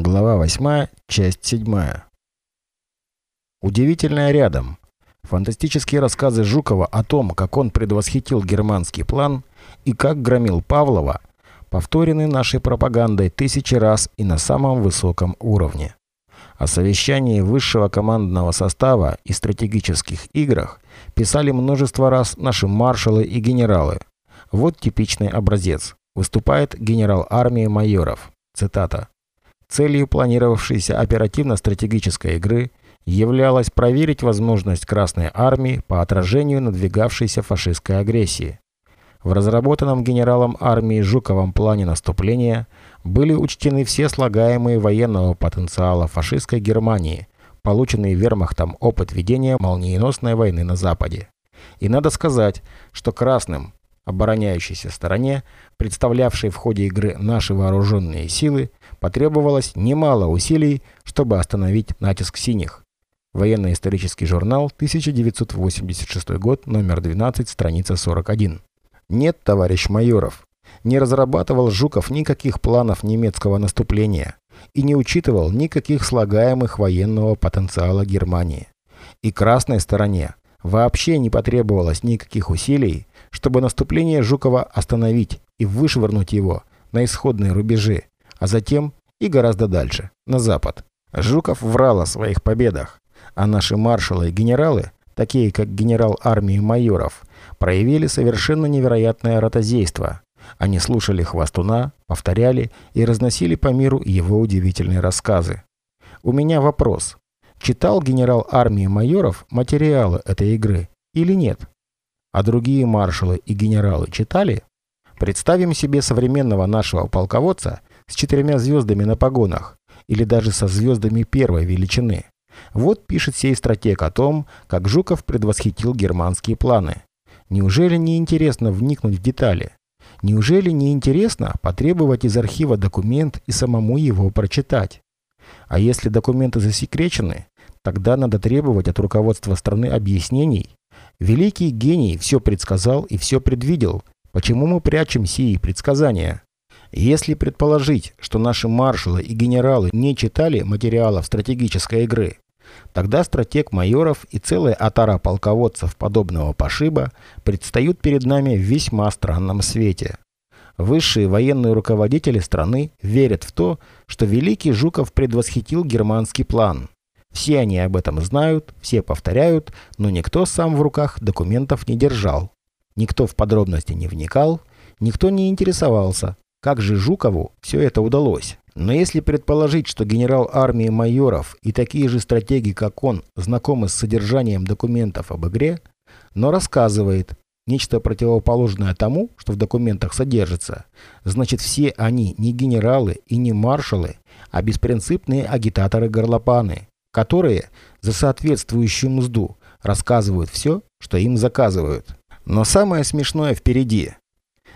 Глава 8, часть 7. Удивительное рядом. Фантастические рассказы Жукова о том, как он предвосхитил германский план и как громил Павлова, повторены нашей пропагандой тысячи раз и на самом высоком уровне. О совещании высшего командного состава и стратегических играх писали множество раз наши маршалы и генералы. Вот типичный образец. Выступает генерал армии майоров. Цитата. Целью планировавшейся оперативно-стратегической игры являлось проверить возможность Красной Армии по отражению надвигавшейся фашистской агрессии. В разработанном генералом армии Жуковом плане наступления были учтены все слагаемые военного потенциала фашистской Германии, полученный вермахтом опыт ведения молниеносной войны на Западе. И надо сказать, что красным, обороняющейся стороне, представлявшей в ходе игры наши вооруженные силы, потребовалось немало усилий, чтобы остановить натиск синих. Военно-исторический журнал, 1986 год, номер 12, страница 41. Нет, товарищ майоров, не разрабатывал Жуков никаких планов немецкого наступления и не учитывал никаких слагаемых военного потенциала Германии. И красной стороне вообще не потребовалось никаких усилий, чтобы наступление Жукова остановить и вышвырнуть его на исходные рубежи, а затем и гораздо дальше, на запад. Жуков врал о своих победах, а наши маршалы и генералы, такие как генерал армии майоров, проявили совершенно невероятное ротозейство. Они слушали хвастуна, повторяли и разносили по миру его удивительные рассказы. У меня вопрос. Читал генерал армии майоров материалы этой игры или нет? А другие маршалы и генералы читали? Представим себе современного нашего полководца с четырьмя звездами на погонах или даже со звездами первой величины. Вот пишет сей стратег о том, как Жуков предвосхитил германские планы. Неужели не интересно вникнуть в детали? Неужели не интересно потребовать из архива документ и самому его прочитать? А если документы засекречены, тогда надо требовать от руководства страны объяснений. Великий гений все предсказал и все предвидел. Почему мы прячем сии предсказания? Если предположить, что наши маршалы и генералы не читали материалов стратегической игры, тогда стратег майоров и целая отара полководцев подобного пошиба предстают перед нами в весьма странном свете. Высшие военные руководители страны верят в то, что великий Жуков предвосхитил германский план. Все они об этом знают, все повторяют, но никто сам в руках документов не держал. Никто в подробности не вникал, никто не интересовался, как же Жукову все это удалось? Но если предположить, что генерал армии майоров и такие же стратеги, как он, знакомы с содержанием документов об игре, но рассказывает нечто противоположное тому, что в документах содержится, значит все они не генералы и не маршалы, а беспринципные агитаторы-горлопаны, которые за соответствующую мзду рассказывают все, что им заказывают. Но самое смешное впереди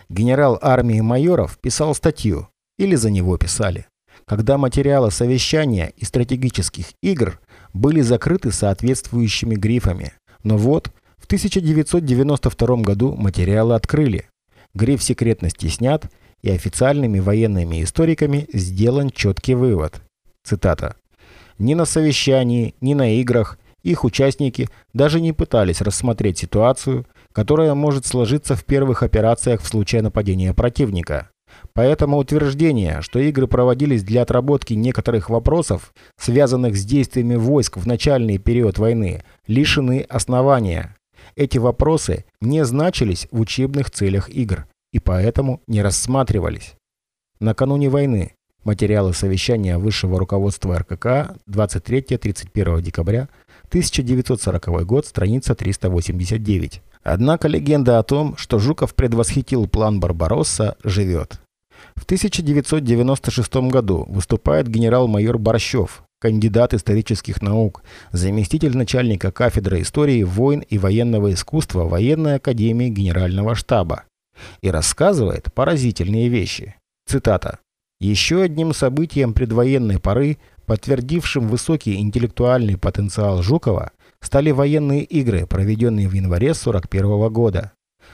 генерал армии майоров писал статью, или за него писали, когда материалы совещания и стратегических игр были закрыты соответствующими грифами. Но вот, 1992 году материалы открыли. Гриф секретности снят, и официальными военными историками сделан четкий вывод. Цитата. «Ни на совещании, ни на играх их участники даже не пытались рассмотреть ситуацию, которая может сложиться в первых операциях в случае нападения противника. Поэтому утверждение, что игры проводились для отработки некоторых вопросов, связанных с действиями войск в начальный период войны, лишены основания. Эти вопросы не значились в учебных целях игр и поэтому не рассматривались. Накануне войны материалы совещания высшего руководства РКК 23-31 декабря 1940 год, страница 389. Однако легенда о том, что Жуков предвосхитил план Барбаросса, живет. В 1996 году выступает генерал-майор Борщев, кандидат исторических наук, заместитель начальника кафедры истории войн и военного искусства Военной академии Генерального штаба и рассказывает поразительные вещи. Цитата. «Еще одним событием предвоенной поры, подтвердившим высокий интеллектуальный потенциал Жукова, стали военные игры, проведенные в январе 1941 года.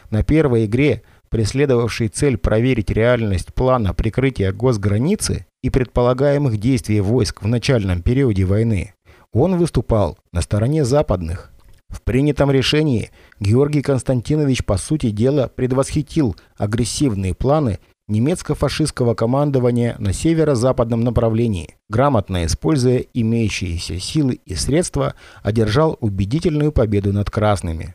На первой игре, преследовавшей цель проверить реальность плана прикрытия госграницы и предполагаемых действий войск в начальном периоде войны, он выступал на стороне западных. В принятом решении Георгий Константинович по сути дела предвосхитил агрессивные планы немецко-фашистского командования на северо-западном направлении, грамотно используя имеющиеся силы и средства, одержал убедительную победу над красными.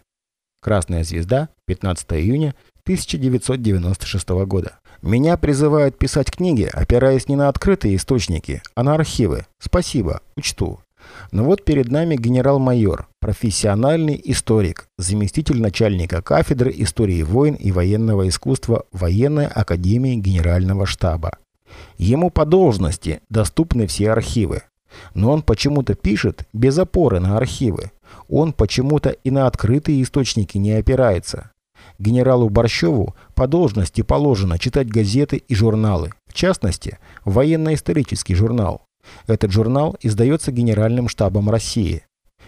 Красная звезда, 15 июня 1996 года. Меня призывают писать книги, опираясь не на открытые источники, а на архивы. Спасибо, учту. Но вот перед нами генерал-майор, профессиональный историк, заместитель начальника кафедры истории войн и военного искусства Военной академии Генерального штаба. Ему по должности доступны все архивы. Но он почему-то пишет без опоры на архивы. Он почему-то и на открытые источники не опирается. Генералу Борщеву по должности положено читать газеты и журналы, в частности, военно-исторический журнал. Этот журнал издается Генеральным штабом России.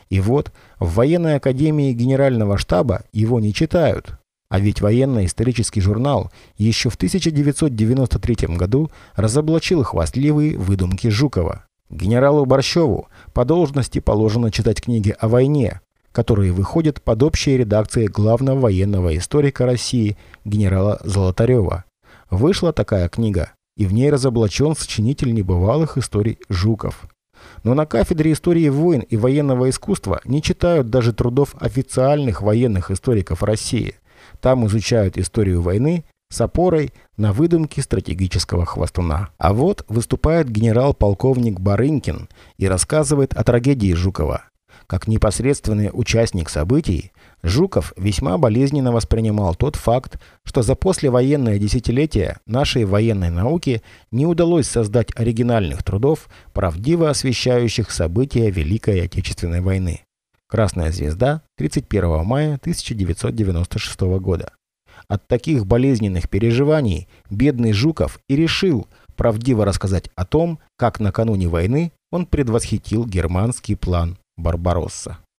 И вот в военной академии Генерального штаба его не читают. А ведь военно-исторический журнал еще в 1993 году разоблачил хвастливые выдумки Жукова. Генералу Борщеву по должности положено читать книги о войне, которые выходят под общей редакцией главного военного историка России генерала Золотарева. Вышла такая книга и в ней разоблачен сочинитель небывалых историй Жуков. Но на кафедре истории войн и военного искусства не читают даже трудов официальных военных историков России. Там изучают историю войны с опорой на выдумки стратегического хвостуна. А вот выступает генерал-полковник Барынкин и рассказывает о трагедии Жукова. Как непосредственный участник событий, Жуков весьма болезненно воспринимал тот факт, что за послевоенное десятилетие нашей военной науке не удалось создать оригинальных трудов, правдиво освещающих события Великой Отечественной войны. Красная звезда, 31 мая 1996 года. От таких болезненных переживаний бедный Жуков и решил правдиво рассказать о том, как накануне войны он предвосхитил германский план Барбаросса.